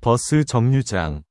버스 정류장.